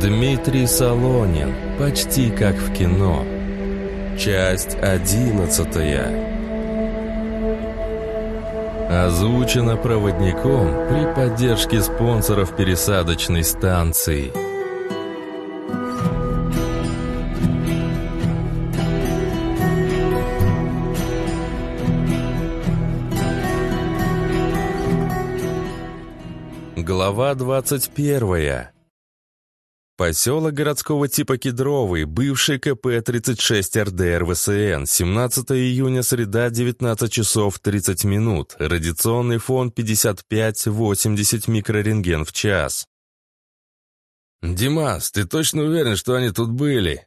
Дмитрий Солонин. Почти как в кино. Часть одиннадцатая. Озвучено проводником при поддержке спонсоров пересадочной станции. Глава двадцать первая. Поселок городского типа Кедровый, бывший КП-36 РДР-ВСН, 17 июня, среда, 19 часов 30 минут, радиационный фон 55-80 микрорентген в час. «Димас, ты точно уверен, что они тут были?»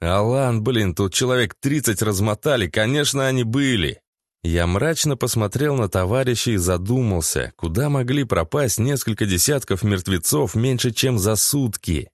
«Алан, блин, тут человек 30 размотали, конечно, они были!» Я мрачно посмотрел на товарища и задумался, куда могли пропасть несколько десятков мертвецов меньше, чем за сутки.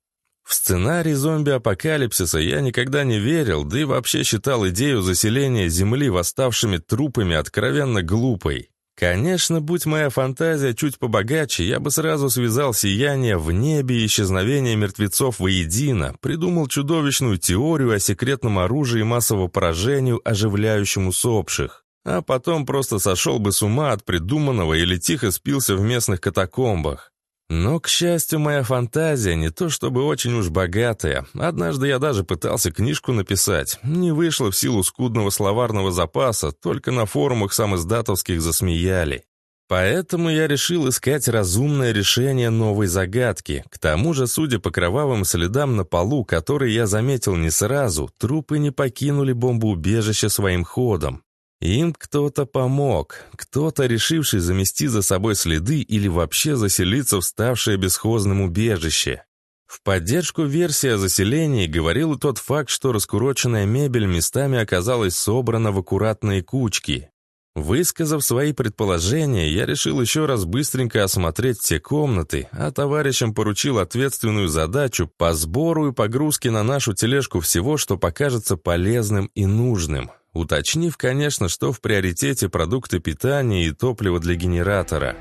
В сценарий зомби-апокалипсиса я никогда не верил, да и вообще считал идею заселения Земли восставшими трупами откровенно глупой. Конечно, будь моя фантазия чуть побогаче, я бы сразу связал сияние в небе и исчезновение мертвецов воедино, придумал чудовищную теорию о секретном оружии массового поражению, оживляющем усопших. А потом просто сошел бы с ума от придуманного или тихо спился в местных катакомбах. Но, к счастью, моя фантазия не то чтобы очень уж богатая. Однажды я даже пытался книжку написать. Не вышло в силу скудного словарного запаса, только на форумах самоиздатовских засмеяли. Поэтому я решил искать разумное решение новой загадки. К тому же, судя по кровавым следам на полу, которые я заметил не сразу, трупы не покинули бомбоубежище своим ходом. Им кто-то помог, кто-то, решивший замести за собой следы или вообще заселиться в ставшее бесхозным убежище. В поддержку версии о заселении говорил и тот факт, что раскуроченная мебель местами оказалась собрана в аккуратные кучки. Высказав свои предположения, я решил еще раз быстренько осмотреть все комнаты, а товарищам поручил ответственную задачу по сбору и погрузке на нашу тележку всего, что покажется полезным и нужным уточнив, конечно, что в приоритете продукты питания и топливо для генератора.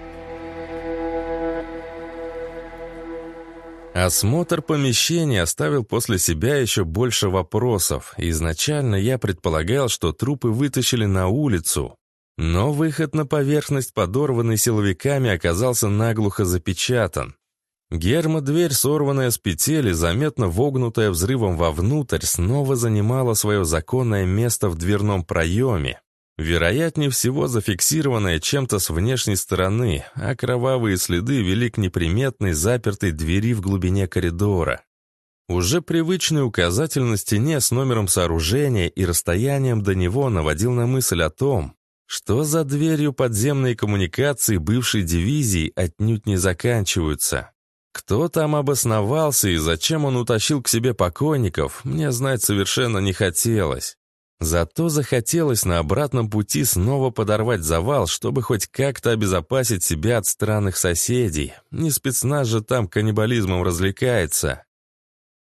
Осмотр помещения оставил после себя еще больше вопросов. Изначально я предполагал, что трупы вытащили на улицу, но выход на поверхность, подорванный силовиками, оказался наглухо запечатан. Герма-дверь, сорванная с петель и заметно вогнутая взрывом вовнутрь, снова занимала свое законное место в дверном проеме. Вероятнее всего зафиксированная чем-то с внешней стороны, а кровавые следы вели к неприметной запертой двери в глубине коридора. Уже привычный указатель на стене с номером сооружения и расстоянием до него наводил на мысль о том, что за дверью подземные коммуникации бывшей дивизии отнюдь не заканчиваются. Кто там обосновался и зачем он утащил к себе покойников, мне знать совершенно не хотелось. Зато захотелось на обратном пути снова подорвать завал, чтобы хоть как-то обезопасить себя от странных соседей. Не спецназ же там каннибализмом развлекается.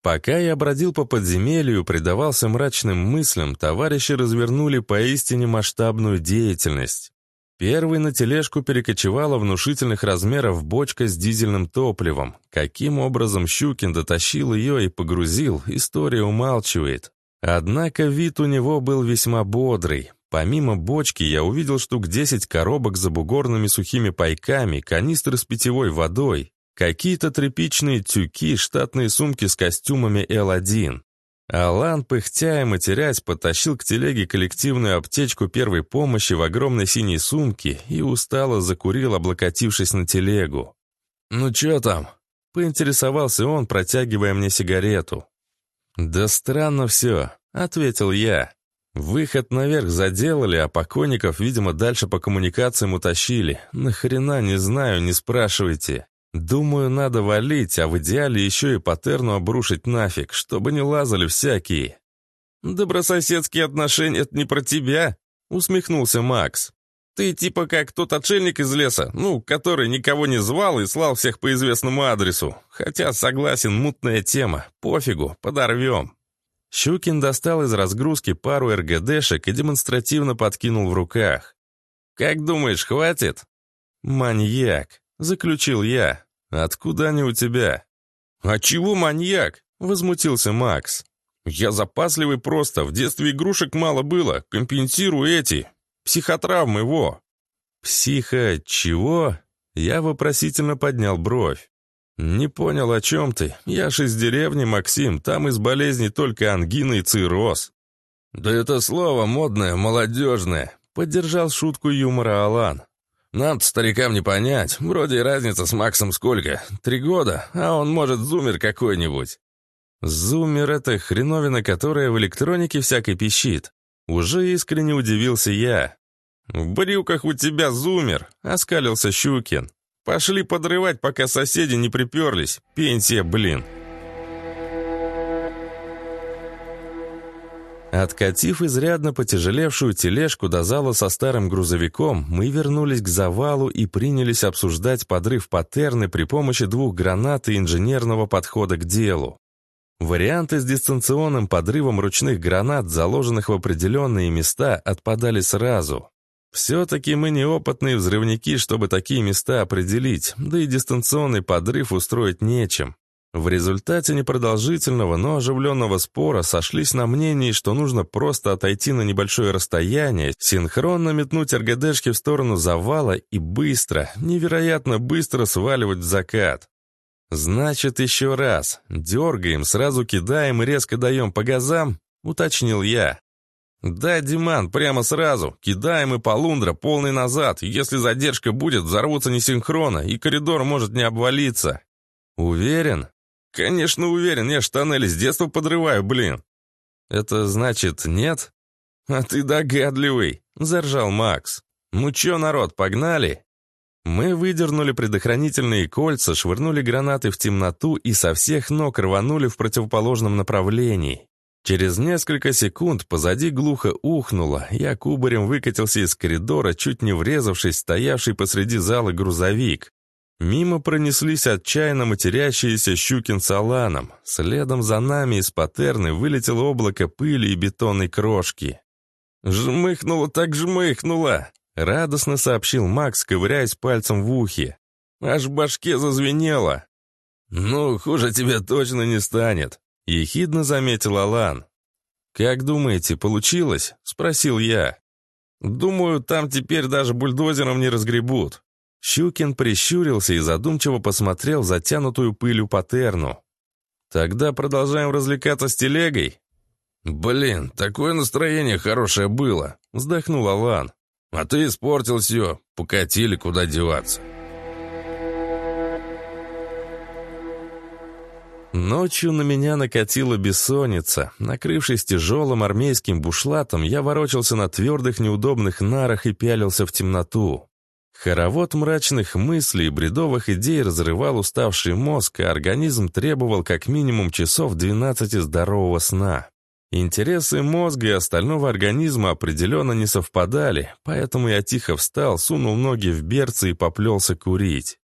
Пока я бродил по подземелью и предавался мрачным мыслям, товарищи развернули поистине масштабную деятельность. Первый на тележку перекочевала внушительных размеров бочка с дизельным топливом. Каким образом Щукин дотащил ее и погрузил, история умалчивает. Однако вид у него был весьма бодрый. Помимо бочки я увидел штук 10 коробок с забугорными сухими пайками, канистры с питьевой водой, какие-то тряпичные тюки, штатные сумки с костюмами L1. Алан, пыхтя и матерясь, потащил к телеге коллективную аптечку первой помощи в огромной синей сумке и устало закурил, облокотившись на телегу. «Ну чё там?» — поинтересовался он, протягивая мне сигарету. «Да странно все», — ответил я. «Выход наверх заделали, а покойников, видимо, дальше по коммуникациям утащили. Нахрена, не знаю, не спрашивайте. Думаю, надо валить, а в идеале еще и патерну обрушить нафиг, чтобы не лазали всякие. «Добрососедские отношения — это не про тебя», — усмехнулся Макс. «Ты типа как тот отшельник из леса, ну, который никого не звал и слал всех по известному адресу. Хотя, согласен, мутная тема. Пофигу, подорвем». Щукин достал из разгрузки пару РГДшек и демонстративно подкинул в руках. «Как думаешь, хватит?» «Маньяк», — заключил я. «Откуда они у тебя?» «А чего маньяк?» — возмутился Макс. «Я запасливый просто, в детстве игрушек мало было, компенсирую эти, психотравмы, во!» «Психо... чего?» Я вопросительно поднял бровь. «Не понял, о чем ты. Я ж из деревни, Максим, там из болезней только ангина и цирроз». «Да это слово модное, молодежное», — поддержал шутку юмора Алан. Нам старикам, не понять. Вроде и разница с Максом сколько? Три года, а он, может, зумер какой-нибудь». «Зумер — это хреновина, которая в электронике всякой пищит». Уже искренне удивился я. «В брюках у тебя зумер», — оскалился Щукин. «Пошли подрывать, пока соседи не приперлись. Пенсия, блин». Откатив изрядно потяжелевшую тележку до зала со старым грузовиком, мы вернулись к завалу и принялись обсуждать подрыв паттерны при помощи двух гранат и инженерного подхода к делу. Варианты с дистанционным подрывом ручных гранат, заложенных в определенные места, отпадали сразу. Все-таки мы неопытные взрывники, чтобы такие места определить, да и дистанционный подрыв устроить нечем. В результате непродолжительного, но оживленного спора сошлись на мнении, что нужно просто отойти на небольшое расстояние, синхронно метнуть РГДшки в сторону завала и быстро, невероятно быстро сваливать в закат. «Значит, еще раз. Дергаем, сразу кидаем и резко даем по газам?» — уточнил я. «Да, Диман, прямо сразу. Кидаем и полундра, полный назад. Если задержка будет, взорвутся несинхронно, и коридор может не обвалиться». «Уверен?» «Конечно уверен, я ж тоннели с детства подрываю, блин». «Это значит нет?» «А ты догадливый», — заржал Макс. «Ну чё, народ, погнали?» Мы выдернули предохранительные кольца, швырнули гранаты в темноту и со всех ног рванули в противоположном направлении. Через несколько секунд позади глухо ухнуло, я кубарем выкатился из коридора, чуть не врезавшись стоявший посреди зала грузовик. Мимо пронеслись отчаянно матерящиеся Щукин с Аланом. Следом за нами из патерны вылетело облако пыли и бетонной крошки. «Жмыхнуло так жмыхнуло!» — радостно сообщил Макс, ковыряясь пальцем в ухе. «Аж в башке зазвенело!» «Ну, хуже тебе точно не станет», — ехидно заметил Алан. «Как думаете, получилось?» — спросил я. «Думаю, там теперь даже бульдозером не разгребут». Щукин прищурился и задумчиво посмотрел затянутую пылью патерну. «Тогда продолжаем развлекаться с телегой?» «Блин, такое настроение хорошее было», — вздохнул Алан. А ты испортил все, покатили, куда деваться. Ночью на меня накатила бессонница. Накрывшись тяжелым армейским бушлатом, я ворочался на твердых неудобных нарах и пялился в темноту. Хоровод мрачных мыслей и бредовых идей разрывал уставший мозг, а организм требовал как минимум часов 12 здорового сна. Интересы мозга и остального организма определенно не совпадали, поэтому я тихо встал, сунул ноги в берцы и поплелся курить.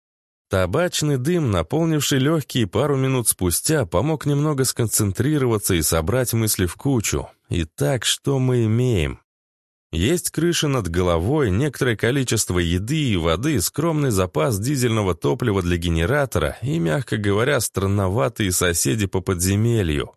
Табачный дым, наполнивший легкие пару минут спустя, помог немного сконцентрироваться и собрать мысли в кучу. Итак, что мы имеем? Есть крыша над головой, некоторое количество еды и воды, скромный запас дизельного топлива для генератора и, мягко говоря, странноватые соседи по подземелью.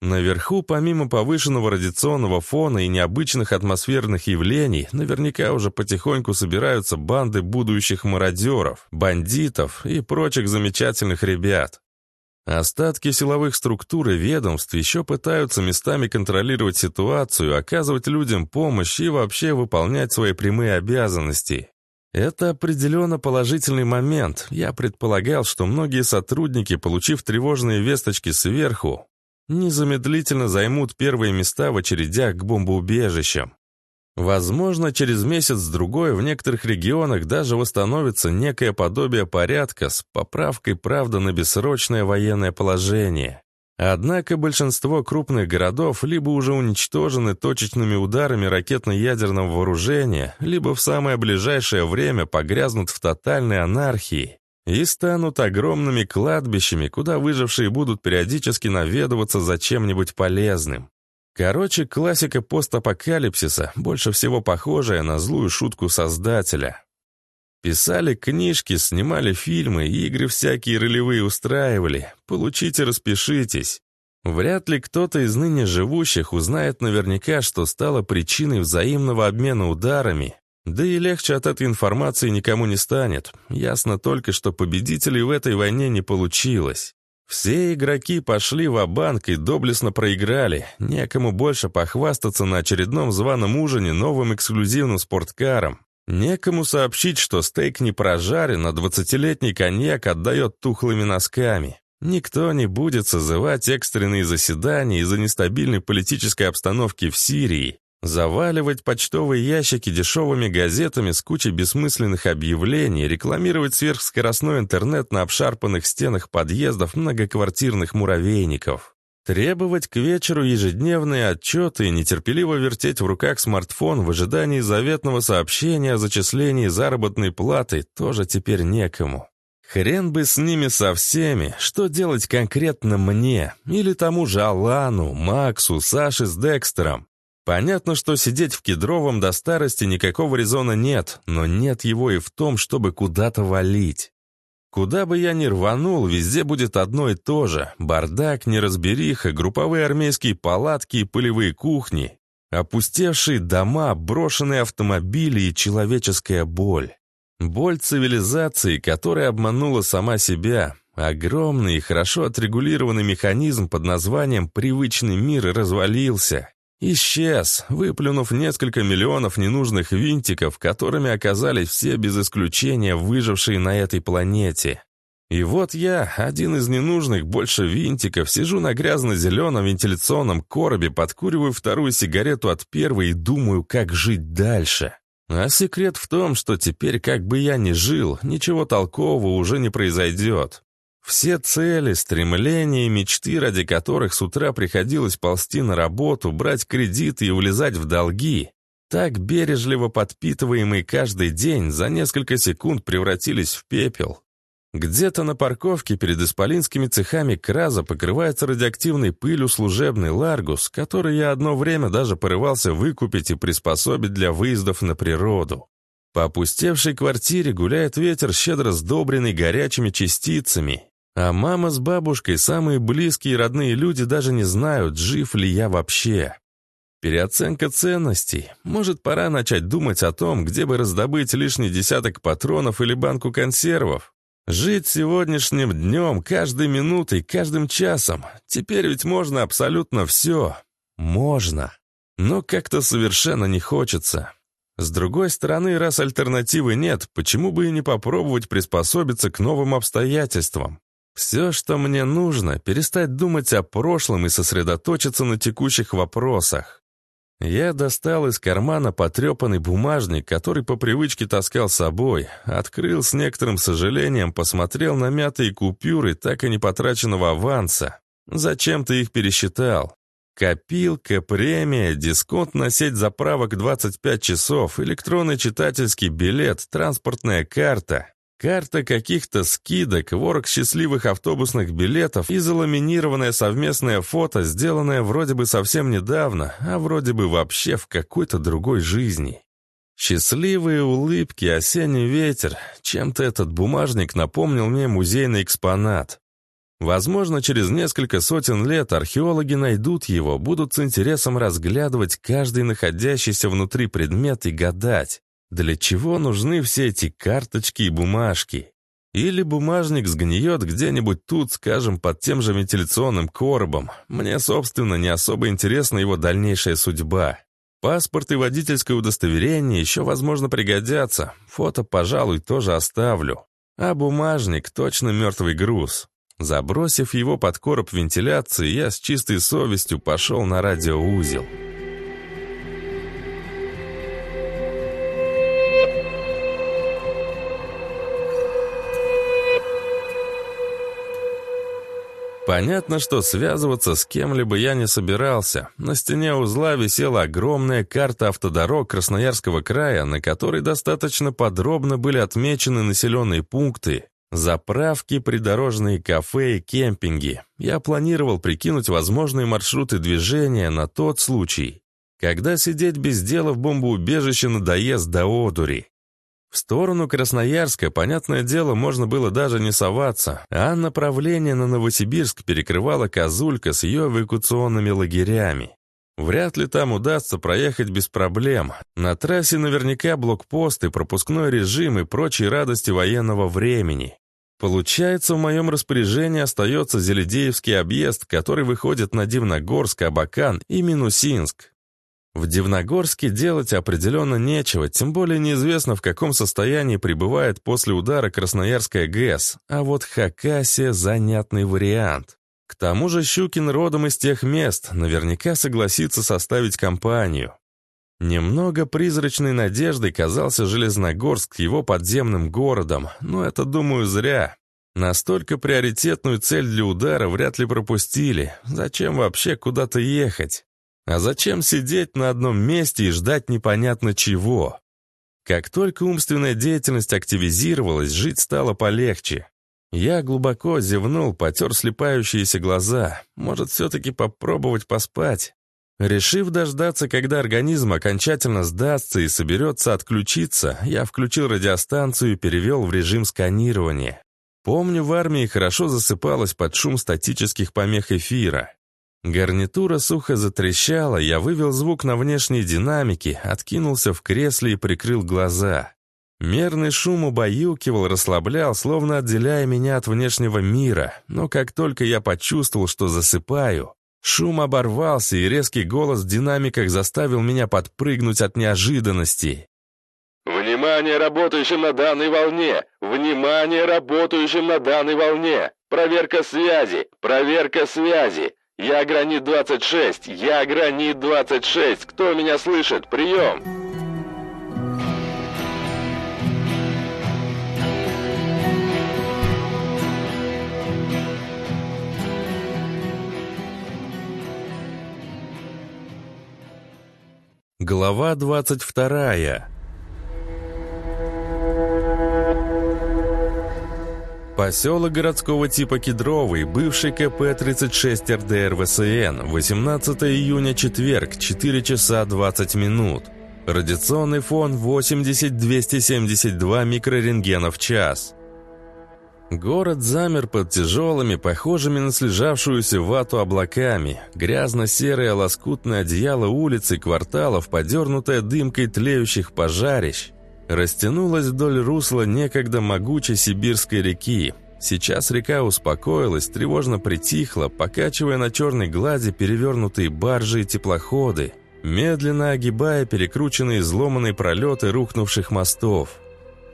Наверху, помимо повышенного радиационного фона и необычных атмосферных явлений, наверняка уже потихоньку собираются банды будущих мародеров, бандитов и прочих замечательных ребят. Остатки силовых структур и ведомств еще пытаются местами контролировать ситуацию, оказывать людям помощь и вообще выполнять свои прямые обязанности. Это определенно положительный момент. Я предполагал, что многие сотрудники, получив тревожные весточки сверху, незамедлительно займут первые места в очередях к бомбоубежищам. Возможно, через месяц-другой в некоторых регионах даже восстановится некое подобие порядка с поправкой, правда, на бессрочное военное положение. Однако большинство крупных городов либо уже уничтожены точечными ударами ракетно-ядерного вооружения, либо в самое ближайшее время погрязнут в тотальной анархии и станут огромными кладбищами, куда выжившие будут периодически наведываться за чем-нибудь полезным. Короче, классика постапокалипсиса, больше всего похожая на злую шутку создателя. Писали книжки, снимали фильмы, игры всякие ролевые устраивали. Получите, распишитесь. Вряд ли кто-то из ныне живущих узнает наверняка, что стало причиной взаимного обмена ударами. Да и легче от этой информации никому не станет. Ясно только, что победителей в этой войне не получилось. Все игроки пошли в банк и доблестно проиграли. Некому больше похвастаться на очередном званом ужине новым эксклюзивным спорткаром. Некому сообщить, что стейк не прожарен, а двадцатилетний коньяк отдает тухлыми носками. Никто не будет созывать экстренные заседания из-за нестабильной политической обстановки в Сирии, заваливать почтовые ящики дешевыми газетами с кучей бессмысленных объявлений, рекламировать сверхскоростной интернет на обшарпанных стенах подъездов многоквартирных муравейников. Требовать к вечеру ежедневные отчеты и нетерпеливо вертеть в руках смартфон в ожидании заветного сообщения о зачислении заработной платы тоже теперь некому. Хрен бы с ними со всеми, что делать конкретно мне, или тому же Алану, Максу, Саше с Декстером. Понятно, что сидеть в Кедровом до старости никакого резона нет, но нет его и в том, чтобы куда-то валить. Куда бы я ни рванул, везде будет одно и то же. Бардак, неразбериха, групповые армейские палатки и полевые кухни. Опустевшие дома, брошенные автомобили и человеческая боль. Боль цивилизации, которая обманула сама себя. Огромный и хорошо отрегулированный механизм под названием «привычный мир» развалился. Исчез, выплюнув несколько миллионов ненужных винтиков, которыми оказались все без исключения выжившие на этой планете. И вот я, один из ненужных больше винтиков, сижу на грязно-зеленом вентиляционном коробе, подкуриваю вторую сигарету от первой и думаю, как жить дальше. А секрет в том, что теперь, как бы я ни жил, ничего толкового уже не произойдет. Все цели, стремления и мечты, ради которых с утра приходилось ползти на работу, брать кредиты и влезать в долги, так бережливо подпитываемые каждый день, за несколько секунд превратились в пепел. Где-то на парковке перед исполинскими цехами Краза покрывается радиоактивной пылью служебный Ларгус, который я одно время даже порывался выкупить и приспособить для выездов на природу. По опустевшей квартире гуляет ветер, щедро сдобренный горячими частицами, а мама с бабушкой, самые близкие и родные люди, даже не знают, жив ли я вообще. Переоценка ценностей. Может, пора начать думать о том, где бы раздобыть лишний десяток патронов или банку консервов. Жить сегодняшним днем, каждой минутой, каждым часом. Теперь ведь можно абсолютно все. Можно. Но как-то совершенно не хочется. С другой стороны, раз альтернативы нет, почему бы и не попробовать приспособиться к новым обстоятельствам? Все, что мне нужно, перестать думать о прошлом и сосредоточиться на текущих вопросах. Я достал из кармана потрепанный бумажник, который по привычке таскал с собой, открыл с некоторым сожалением, посмотрел на мятые купюры так и не потраченного аванса. Зачем-то их пересчитал. Копилка, премия, дисконт на сеть заправок 25 часов, электронный читательский билет, транспортная карта. Карта каких-то скидок, ворог счастливых автобусных билетов и заламинированное совместное фото, сделанное вроде бы совсем недавно, а вроде бы вообще в какой-то другой жизни. Счастливые улыбки, осенний ветер. Чем-то этот бумажник напомнил мне музейный экспонат. Возможно, через несколько сотен лет археологи найдут его, будут с интересом разглядывать каждый находящийся внутри предмет и гадать, для чего нужны все эти карточки и бумажки? Или бумажник сгниет где-нибудь тут, скажем, под тем же вентиляционным коробом. Мне, собственно, не особо интересна его дальнейшая судьба. Паспорт и водительское удостоверение еще, возможно, пригодятся. Фото, пожалуй, тоже оставлю. А бумажник — точно мертвый груз. Забросив его под короб вентиляции, я с чистой совестью пошел на радиоузел. Понятно, что связываться с кем-либо я не собирался. На стене узла висела огромная карта автодорог Красноярского края, на которой достаточно подробно были отмечены населенные пункты, заправки, придорожные кафе и кемпинги. Я планировал прикинуть возможные маршруты движения на тот случай, когда сидеть без дела в бомбоубежище надоест до одури. В сторону Красноярска, понятное дело, можно было даже не соваться, а направление на Новосибирск перекрывала Козулька с ее эвакуационными лагерями. Вряд ли там удастся проехать без проблем. На трассе наверняка блокпосты, пропускной режим и прочие радости военного времени. Получается, в моем распоряжении остается Зеледеевский объезд, который выходит на Дивногорск, Абакан и Минусинск. В Дивногорске делать определенно нечего, тем более неизвестно, в каком состоянии пребывает после удара Красноярская ГЭС, а вот Хакасия – занятный вариант. К тому же Щукин родом из тех мест, наверняка согласится составить компанию. Немного призрачной надеждой казался Железногорск его подземным городом, но это, думаю, зря. Настолько приоритетную цель для удара вряд ли пропустили. Зачем вообще куда-то ехать? А зачем сидеть на одном месте и ждать непонятно чего? Как только умственная деятельность активизировалась, жить стало полегче. Я глубоко зевнул, потер слепающиеся глаза. Может, все-таки попробовать поспать? Решив дождаться, когда организм окончательно сдастся и соберется отключиться, я включил радиостанцию и перевел в режим сканирования. Помню, в армии хорошо засыпалась под шум статических помех эфира. Гарнитура сухо затрещала, я вывел звук на внешние динамики, откинулся в кресле и прикрыл глаза. Мерный шум убаюкивал, расслаблял, словно отделяя меня от внешнего мира, но как только я почувствовал, что засыпаю, шум оборвался, и резкий голос в динамиках заставил меня подпрыгнуть от неожиданности. «Внимание работающим на данной волне! Внимание работающим на данной волне! Проверка связи! Проверка связи! «Я гранит 26! Я гранит 26! Кто меня слышит? Прием!» Глава 22. Поселок городского типа Кедровый, бывший КП-36 РДР ВСН, 18 июня, четверг, 4 часа 20 минут. Радиационный фон 80-272 микрорентгена в час. Город замер под тяжелыми, похожими на слежавшуюся вату облаками. Грязно-серое лоскутное одеяло улиц и кварталов, подернутое дымкой тлеющих пожарищ – растянулась вдоль русла некогда могучей сибирской реки. Сейчас река успокоилась, тревожно притихла, покачивая на черной глади перевернутые баржи и теплоходы, медленно огибая перекрученные изломанные пролеты рухнувших мостов.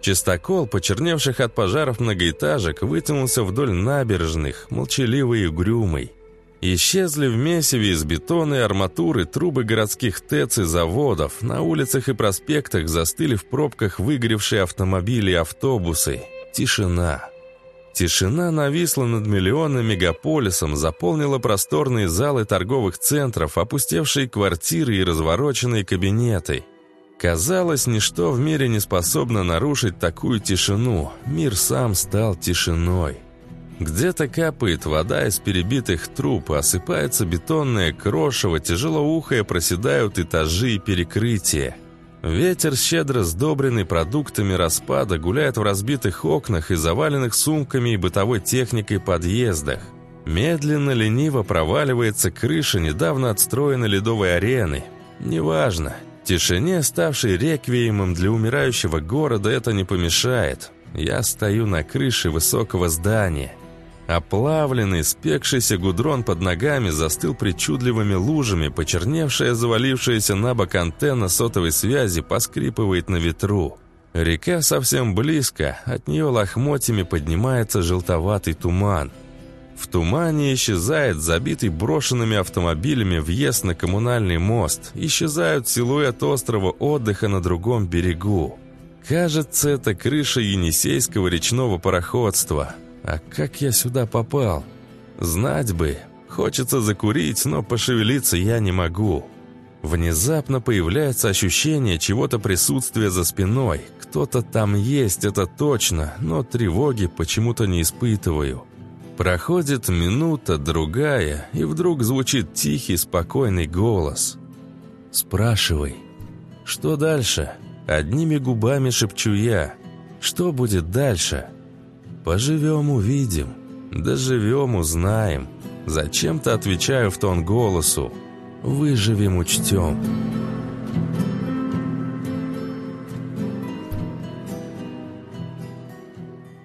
Чистокол, почерневших от пожаров многоэтажек, вытянулся вдоль набережных, молчаливый и угрюмый. Исчезли в месиве из бетона и арматуры трубы городских ТЭЦ и заводов, на улицах и проспектах застыли в пробках выгоревшие автомобили и автобусы. Тишина. Тишина нависла над миллионным мегаполисом, заполнила просторные залы торговых центров, опустевшие квартиры и развороченные кабинеты. Казалось, ничто в мире не способно нарушить такую тишину. Мир сам стал тишиной. Где-то капает вода из перебитых труб, осыпается бетонное крошево, тяжело ухая проседают этажи и перекрытия. Ветер, щедро сдобренный продуктами распада, гуляет в разбитых окнах и заваленных сумками и бытовой техникой подъездах. Медленно, лениво проваливается крыша недавно отстроенной ледовой арены. Неважно. Тишине, ставшей реквиемом для умирающего города, это не помешает. Я стою на крыше высокого здания. Оплавленный, спекшийся гудрон под ногами застыл причудливыми лужами, почерневшая, завалившаяся на бок антенна сотовой связи поскрипывает на ветру. Река совсем близко, от нее лохмотьями поднимается желтоватый туман. В тумане исчезает забитый брошенными автомобилями въезд на коммунальный мост, исчезают силуэт острова отдыха на другом берегу. Кажется, это крыша Енисейского речного пароходства – а как я сюда попал? Знать бы. Хочется закурить, но пошевелиться я не могу. Внезапно появляется ощущение чего-то присутствия за спиной. Кто-то там есть, это точно, но тревоги почему-то не испытываю. Проходит минута, другая, и вдруг звучит тихий, спокойный голос. «Спрашивай, что дальше?» Одними губами шепчу я. Что будет дальше? Поживем, увидим. Доживем, узнаем. Зачем-то отвечаю в тон голосу. Выживем, учтем.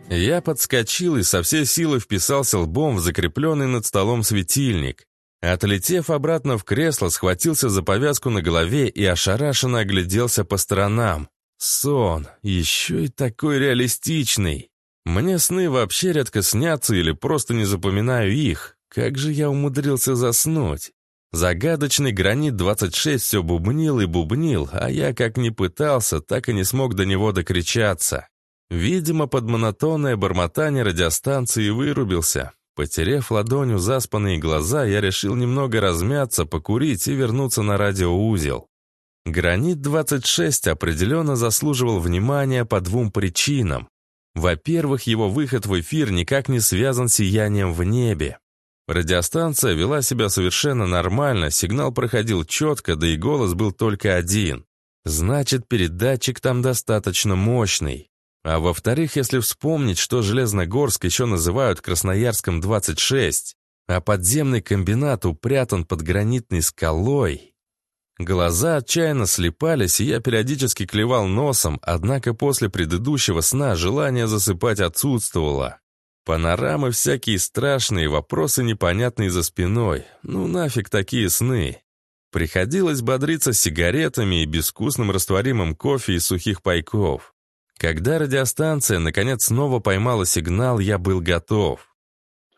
Я подскочил и со всей силы вписался лбом в закрепленный над столом светильник. Отлетев обратно в кресло, схватился за повязку на голове и ошарашенно огляделся по сторонам. Сон, еще и такой реалистичный. Мне сны вообще редко снятся или просто не запоминаю их. Как же я умудрился заснуть? Загадочный гранит 26 все бубнил и бубнил, а я как ни пытался, так и не смог до него докричаться. Видимо, под монотонное бормотание радиостанции вырубился. Потерев ладонью заспанные глаза, я решил немного размяться, покурить и вернуться на радиоузел. Гранит-26 определенно заслуживал внимания по двум причинам. Во-первых, его выход в эфир никак не связан с сиянием в небе. Радиостанция вела себя совершенно нормально, сигнал проходил четко, да и голос был только один. Значит, передатчик там достаточно мощный. А во-вторых, если вспомнить, что Железногорск еще называют Красноярском 26, а подземный комбинат упрятан под гранитной скалой. Глаза отчаянно слепались, и я периодически клевал носом, однако после предыдущего сна желание засыпать отсутствовало. Панорамы всякие страшные, вопросы непонятные за спиной. Ну нафиг такие сны. Приходилось бодриться сигаретами и безвкусным растворимым кофе из сухих пайков. Когда радиостанция наконец снова поймала сигнал, я был готов.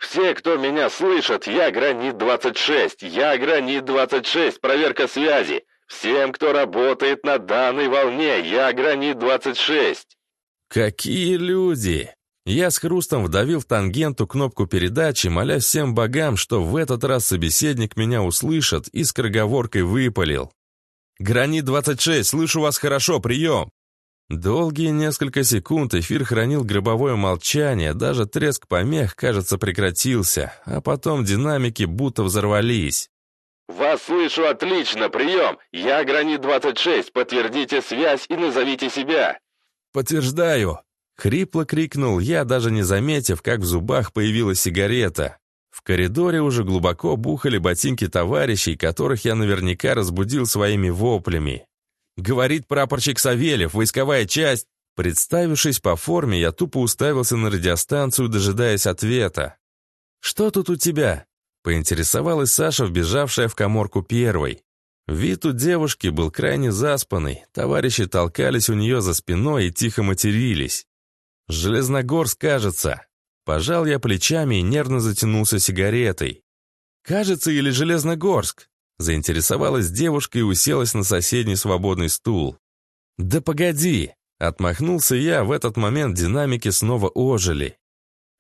«Все, кто меня слышит, я Гранит-26, я Гранит-26, проверка связи. Всем, кто работает на данной волне, я Гранит-26». «Какие люди!» Я с хрустом вдавил в тангенту кнопку передачи, моля всем богам, что в этот раз собеседник меня услышит, и с кроговоркой выпалил. «Гранит-26, слышу вас хорошо, прием!» Долгие несколько секунд эфир хранил гробовое молчание, даже треск помех, кажется, прекратился, а потом динамики будто взорвались. «Вас слышу отлично, прием! Я Гранит-26, подтвердите связь и назовите себя!» «Подтверждаю!» — хрипло крикнул я, даже не заметив, как в зубах появилась сигарета. В коридоре уже глубоко бухали ботинки товарищей, которых я наверняка разбудил своими воплями. Говорит прапорщик Савельев, войсковая часть. Представившись по форме, я тупо уставился на радиостанцию, дожидаясь ответа. «Что тут у тебя?» — поинтересовалась Саша, вбежавшая в коморку первой. Вид у девушки был крайне заспанный, товарищи толкались у нее за спиной и тихо матерились. «Железногорск, кажется». Пожал я плечами и нервно затянулся сигаретой. «Кажется или Железногорск?» Заинтересовалась девушка и уселась на соседний свободный стул. «Да погоди!» Отмахнулся я, в этот момент динамики снова ожили.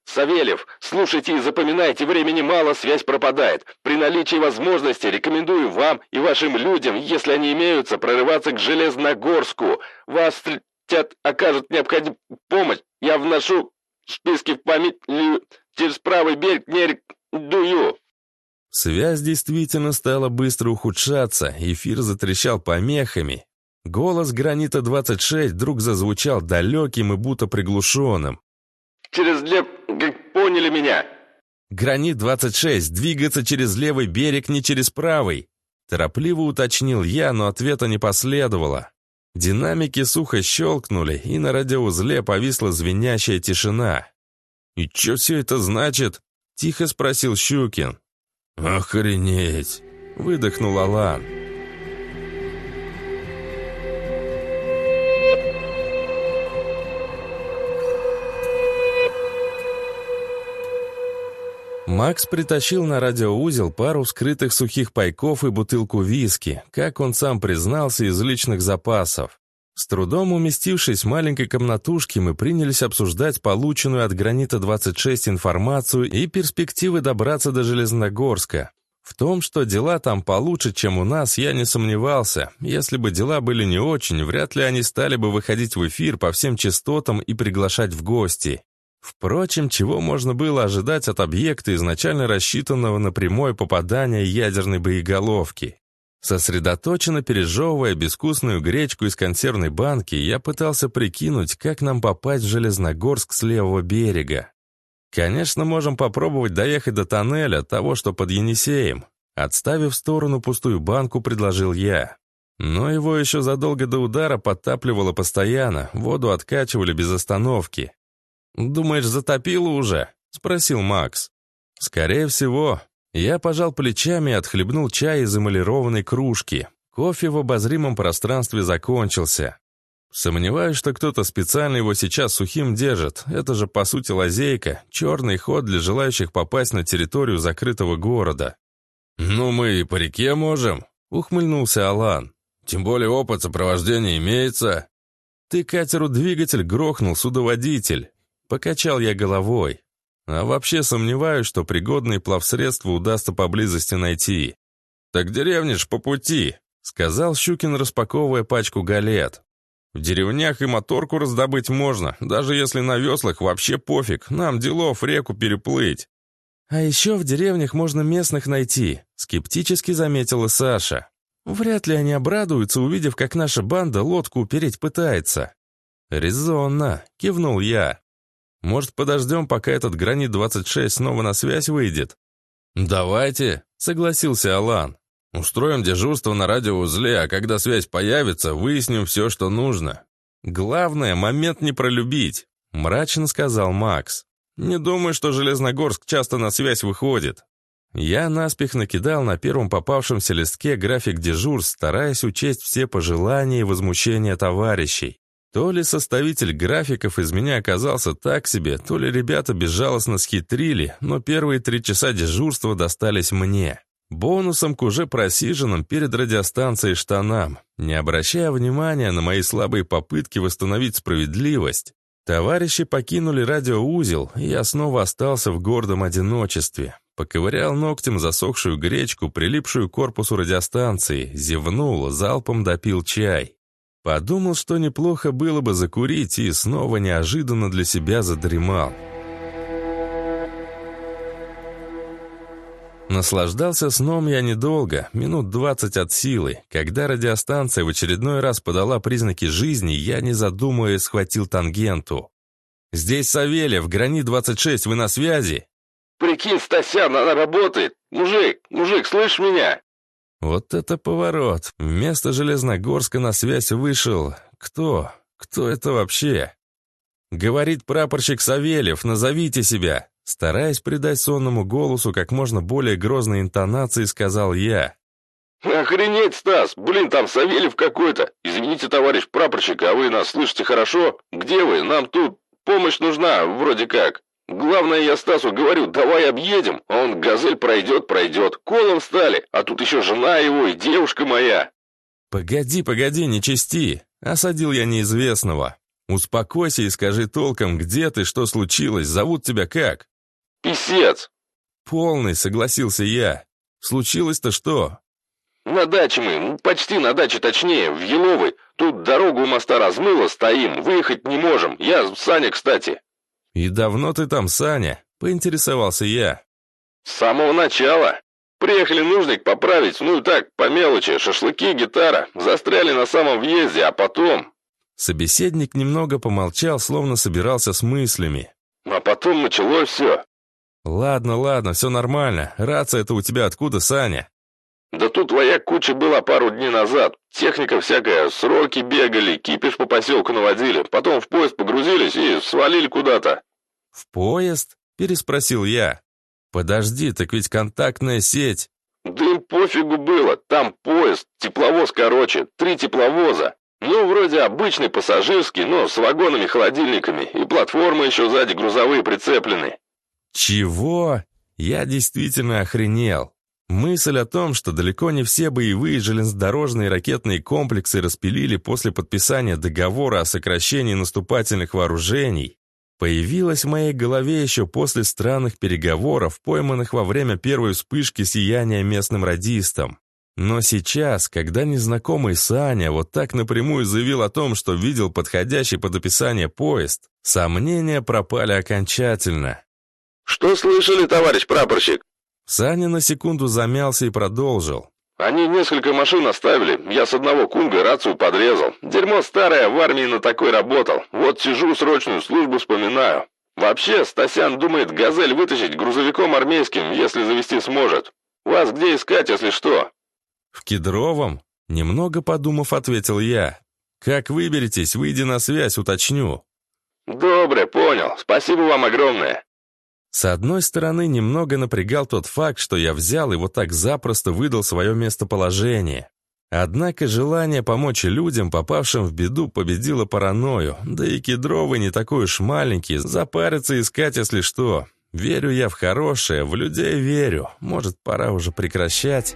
«Савельев, слушайте и запоминайте, времени мало, связь пропадает. При наличии возможности рекомендую вам и вашим людям, если они имеются, прорываться к Железногорску. Вас встретят, окажут необходимую помощь. Я вношу списки в память через правый берег не рекомендую». Связь действительно стала быстро ухудшаться, эфир затрещал помехами. Голос Гранита-26 вдруг зазвучал далеким и будто приглушенным. «Через лев... как поняли меня?» «Гранит-26, двигаться через левый берег, не через правый!» Торопливо уточнил я, но ответа не последовало. Динамики сухо щелкнули, и на радиоузле повисла звенящая тишина. «И что все это значит?» — тихо спросил Щукин. «Охренеть!» — выдохнул Алан. Макс притащил на радиоузел пару скрытых сухих пайков и бутылку виски, как он сам признался, из личных запасов. С трудом уместившись в маленькой комнатушке, мы принялись обсуждать полученную от «Гранита-26» информацию и перспективы добраться до Железногорска. В том, что дела там получше, чем у нас, я не сомневался. Если бы дела были не очень, вряд ли они стали бы выходить в эфир по всем частотам и приглашать в гости. Впрочем, чего можно было ожидать от объекта, изначально рассчитанного на прямое попадание ядерной боеголовки? Сосредоточенно пережевывая безвкусную гречку из консервной банки, я пытался прикинуть, как нам попасть в Железногорск с левого берега. Конечно, можем попробовать доехать до тоннеля, того, что под Енисеем. Отставив в сторону пустую банку, предложил я. Но его еще задолго до удара подтапливало постоянно, воду откачивали без остановки. «Думаешь, затопило уже?» — спросил Макс. «Скорее всего. Я пожал плечами и отхлебнул чай из эмалированной кружки. Кофе в обозримом пространстве закончился. Сомневаюсь, что кто-то специально его сейчас сухим держит. Это же, по сути, лазейка, черный ход для желающих попасть на территорию закрытого города. «Ну, мы и по реке можем», — ухмыльнулся Алан. «Тем более опыт сопровождения имеется». «Ты катеру двигатель грохнул, судоводитель». Покачал я головой. А вообще сомневаюсь, что пригодные плавсредства удастся поблизости найти. «Так деревни ж по пути», — сказал Щукин, распаковывая пачку галет. «В деревнях и моторку раздобыть можно, даже если на веслах вообще пофиг, нам делов реку переплыть». «А еще в деревнях можно местных найти», — скептически заметила Саша. «Вряд ли они обрадуются, увидев, как наша банда лодку упереть пытается». «Резонно», — кивнул я. Может, подождем, пока этот Гранит-26 снова на связь выйдет?» «Давайте», — согласился Алан. «Устроим дежурство на радиоузле, а когда связь появится, выясним все, что нужно». «Главное, момент не пролюбить», — мрачно сказал Макс. «Не думаю, что Железногорск часто на связь выходит». Я наспех накидал на первом попавшемся листке график дежурств, стараясь учесть все пожелания и возмущения товарищей. То ли составитель графиков из меня оказался так себе, то ли ребята безжалостно схитрили, но первые три часа дежурства достались мне. Бонусом к уже просиженным перед радиостанцией штанам. Не обращая внимания на мои слабые попытки восстановить справедливость, товарищи покинули радиоузел, и я снова остался в гордом одиночестве. Поковырял ногтем засохшую гречку, прилипшую к корпусу радиостанции, зевнул, залпом допил чай. Подумал, что неплохо было бы закурить, и снова неожиданно для себя задремал. Наслаждался сном я недолго, минут двадцать от силы. Когда радиостанция в очередной раз подала признаки жизни, я, не задумываясь, схватил тангенту. «Здесь Савельев, Грани-26, вы на связи?» «Прикинь, Стасян, она работает! Мужик, мужик, слышишь меня?» Вот это поворот. Вместо Железногорска на связь вышел... Кто? Кто это вообще? Говорит прапорщик Савельев, назовите себя. Стараясь придать сонному голосу как можно более грозной интонации, сказал я. «Охренеть, Стас! Блин, там Савельев какой-то! Извините, товарищ прапорщик, а вы нас слышите хорошо? Где вы? Нам тут помощь нужна, вроде как!» Главное, я Стасу говорю, давай объедем. Он газель пройдет, пройдет. Колом стали, а тут еще жена его и девушка моя. Погоди, погоди, не чисти. Осадил я неизвестного. Успокойся и скажи толком, где ты, что случилось, зовут тебя как? Писец. Полный, согласился я. Случилось-то что? На даче мы, ну, почти на даче точнее, в Еловой. Тут дорогу у моста размыло, стоим, выехать не можем. Я, Саня, кстати. «И давно ты там, Саня?» — поинтересовался я. «С самого начала. Приехали нужник поправить, ну и так, по мелочи, шашлыки, гитара. Застряли на самом въезде, а потом...» Собеседник немного помолчал, словно собирался с мыслями. «А потом началось все». «Ладно, ладно, все нормально. Рация это у тебя откуда, Саня?» «Да тут твоя куча была пару дней назад. Техника всякая, сроки бегали, кипиш по поселку наводили. Потом в поезд погрузились и свалили куда-то». «В поезд?» – переспросил я. «Подожди, так ведь контактная сеть». «Да им пофигу было. Там поезд, тепловоз короче, три тепловоза. Ну, вроде обычный пассажирский, но с вагонами-холодильниками. И платформы еще сзади грузовые прицеплены». «Чего?» Я действительно охренел. Мысль о том, что далеко не все боевые железнодорожные ракетные комплексы распилили после подписания договора о сокращении наступательных вооружений, появилась в моей голове еще после странных переговоров, пойманных во время первой вспышки сияния местным радистам. Но сейчас, когда незнакомый Саня вот так напрямую заявил о том, что видел подходящий под описание поезд, сомнения пропали окончательно. «Что слышали, товарищ прапорщик?» Саня на секунду замялся и продолжил. Они несколько машин оставили. Я с одного кунга рацию подрезал. Дерьмо старое, в армии на такой работал. Вот сижу, срочную службу вспоминаю. Вообще, Стасян думает «Газель» вытащить грузовиком армейским, если завести сможет. Вас где искать, если что?» «В Кедровом?» Немного подумав, ответил я. «Как выберетесь, выйди на связь, уточню». «Добре, понял. Спасибо вам огромное». С одной стороны, немного напрягал тот факт, что я взял и вот так запросто выдал свое местоположение. Однако желание помочь людям, попавшим в беду, победило паранойю, да и кедровый не такой уж маленький, запариться искать, если что. Верю я в хорошее, в людей верю. Может, пора уже прекращать?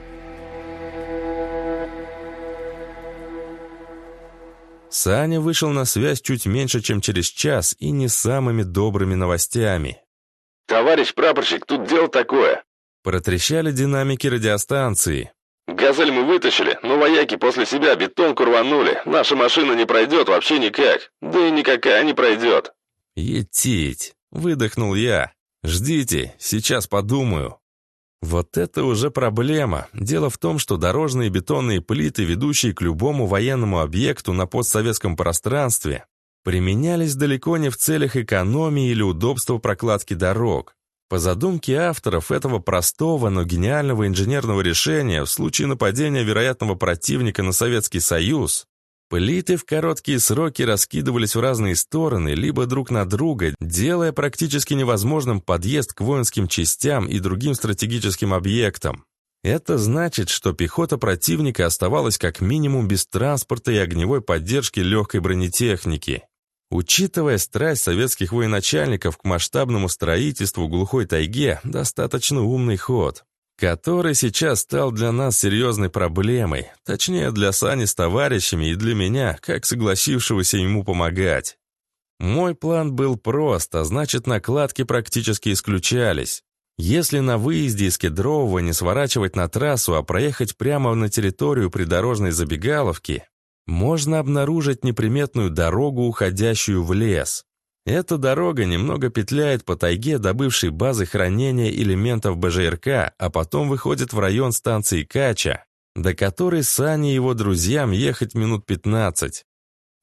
Саня вышел на связь чуть меньше, чем через час, и не самыми добрыми новостями. «Товарищ прапорщик, тут дело такое!» Протрещали динамики радиостанции. «Газель мы вытащили, но вояки после себя бетонку рванули. Наша машина не пройдет вообще никак. Да и никакая не пройдет». «Етить!» — выдохнул я. «Ждите, сейчас подумаю». Вот это уже проблема. Дело в том, что дорожные бетонные плиты, ведущие к любому военному объекту на постсоветском пространстве, применялись далеко не в целях экономии или удобства прокладки дорог. По задумке авторов этого простого, но гениального инженерного решения, в случае нападения вероятного противника на Советский Союз, Плиты в короткие сроки раскидывались в разные стороны, либо друг на друга, делая практически невозможным подъезд к воинским частям и другим стратегическим объектам. Это значит, что пехота противника оставалась как минимум без транспорта и огневой поддержки легкой бронетехники. Учитывая страсть советских военачальников к масштабному строительству в глухой тайге, достаточно умный ход который сейчас стал для нас серьезной проблемой, точнее для Сани с товарищами и для меня, как согласившегося ему помогать. Мой план был прост, а значит накладки практически исключались. Если на выезде из Кедрового не сворачивать на трассу, а проехать прямо на территорию придорожной забегаловки, можно обнаружить неприметную дорогу, уходящую в лес. Эта дорога немного петляет по тайге до бывшей базы хранения элементов БЖРК, а потом выходит в район станции Кача, до которой Сане и его друзьям ехать минут 15.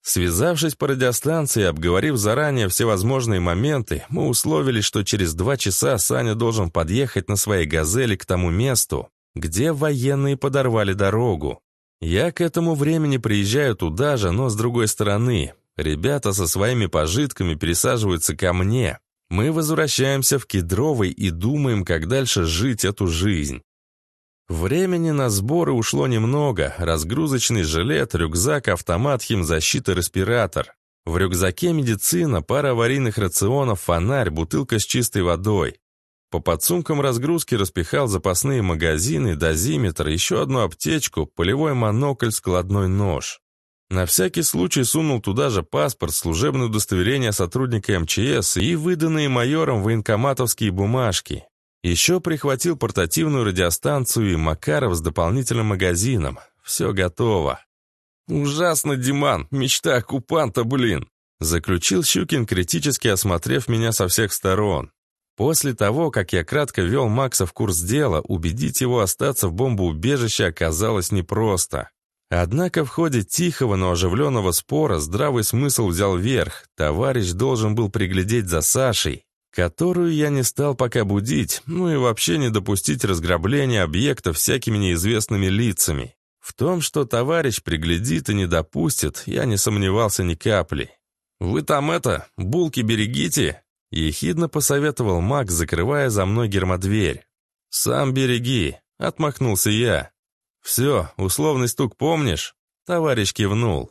Связавшись по радиостанции и обговорив заранее все возможные моменты, мы условились, что через два часа Саня должен подъехать на своей «Газели» к тому месту, где военные подорвали дорогу. Я к этому времени приезжаю туда же, но с другой стороны. Ребята со своими пожитками пересаживаются ко мне. Мы возвращаемся в Кедровый и думаем, как дальше жить эту жизнь. Времени на сборы ушло немного. Разгрузочный жилет, рюкзак, автомат, химзащита, респиратор. В рюкзаке медицина, пара аварийных рационов, фонарь, бутылка с чистой водой. По подсумкам разгрузки распихал запасные магазины, дозиметр, еще одну аптечку, полевой монокль, складной нож. На всякий случай сунул туда же паспорт, служебное удостоверение сотрудника МЧС и выданные майором военкоматовские бумажки. Еще прихватил портативную радиостанцию и Макаров с дополнительным магазином. Все готово. «Ужасно, Диман! Мечта оккупанта, блин!» Заключил Щукин, критически осмотрев меня со всех сторон. После того, как я кратко вел Макса в курс дела, убедить его остаться в бомбоубежище оказалось непросто. Однако в ходе тихого, но оживленного спора здравый смысл взял верх. Товарищ должен был приглядеть за Сашей, которую я не стал пока будить, ну и вообще не допустить разграбления объекта всякими неизвестными лицами. В том, что товарищ приглядит и не допустит, я не сомневался ни капли. «Вы там это, булки берегите!» — ехидно посоветовал Макс, закрывая за мной гермодверь. «Сам береги!» — отмахнулся я. «Все, условный стук помнишь?» Товарищ кивнул.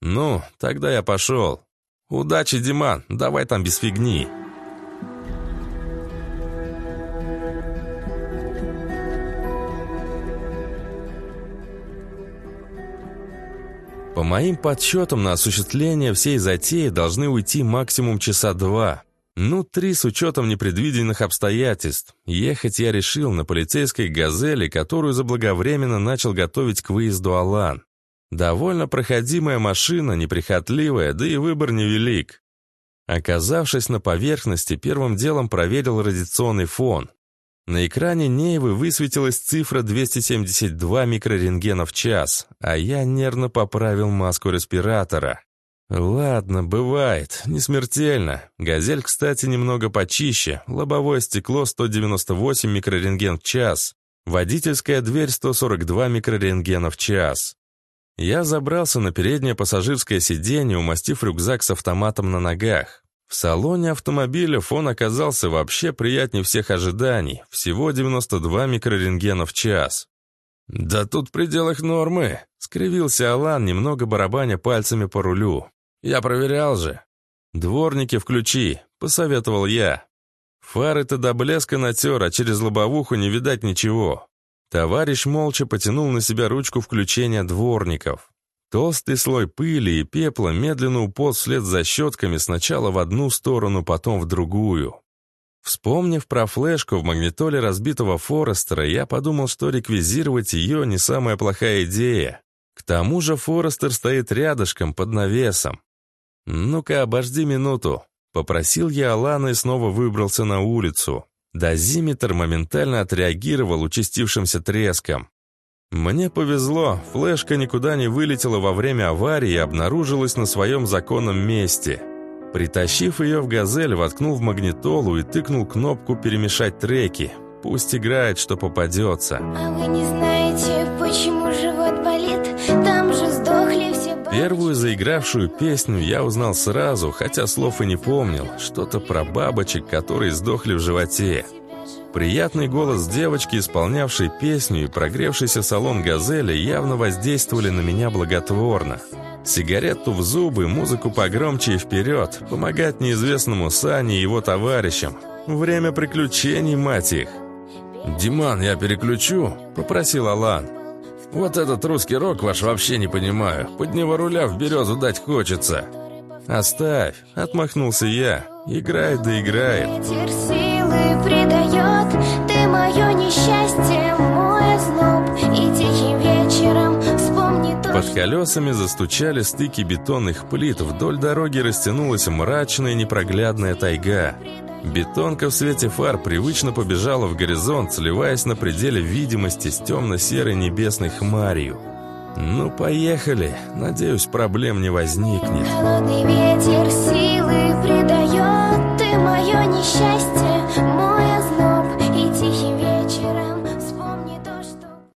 «Ну, тогда я пошел. Удачи, Диман, давай там без фигни». По моим подсчетам, на осуществление всей затеи должны уйти максимум часа два. Ну, три с учетом непредвиденных обстоятельств. Ехать я решил на полицейской «Газели», которую заблаговременно начал готовить к выезду Алан. Довольно проходимая машина, неприхотливая, да и выбор невелик. Оказавшись на поверхности, первым делом проверил радиационный фон. На экране Неевы высветилась цифра 272 микрорентгена в час, а я нервно поправил маску респиратора. Ладно, бывает, не смертельно. Газель, кстати, немного почище. Лобовое стекло 198 микрорентген в час. Водительская дверь 142 микрорентгена в час. Я забрался на переднее пассажирское сиденье, умастив рюкзак с автоматом на ногах. В салоне автомобиля фон оказался вообще приятнее всех ожиданий, всего 92 микрорентгена в час. «Да тут в пределах нормы», — скривился Алан, немного барабаня пальцами по рулю. «Я проверял же». «Дворники включи», — посоветовал я. Фары-то до блеска натер, а через лобовуху не видать ничего. Товарищ молча потянул на себя ручку включения дворников. Толстый слой пыли и пепла медленно уполз вслед за щетками сначала в одну сторону, потом в другую. Вспомнив про флешку в магнитоле разбитого Форестера, я подумал, что реквизировать ее не самая плохая идея. К тому же Форестер стоит рядышком, под навесом. «Ну-ка, обожди минуту», — попросил я Алана и снова выбрался на улицу. Дозиметр моментально отреагировал участившимся треском. Мне повезло, флешка никуда не вылетела во время аварии и обнаружилась на своем законном месте. Притащив ее в «Газель», воткнул в магнитолу и тыкнул кнопку «Перемешать треки». Пусть играет, что попадется. А вы не знаете, Первую заигравшую песню я узнал сразу, хотя слов и не помнил. Что-то про бабочек, которые сдохли в животе. Приятный голос девочки, исполнявшей песню, и прогревшийся салон «Газели» явно воздействовали на меня благотворно. Сигарету в зубы, музыку погромче и вперед, помогать неизвестному Сане и его товарищам. Время приключений, мать их. «Диман, я переключу?» – попросил Алан. «Вот этот русский рок ваш вообще не понимаю. Под него руля в березу дать хочется». «Оставь», – отмахнулся я. «Играет да играет». Ветер силы придает, ты мое несчастье, Под колесами застучали стыки бетонных плит, вдоль дороги растянулась мрачная непроглядная тайга. Бетонка в свете фар привычно побежала в горизонт, сливаясь на пределе видимости с темно-серой небесной хмарью. «Ну, поехали. Надеюсь, проблем не возникнет». Холодный ветер силы придает, ты мое несчастье,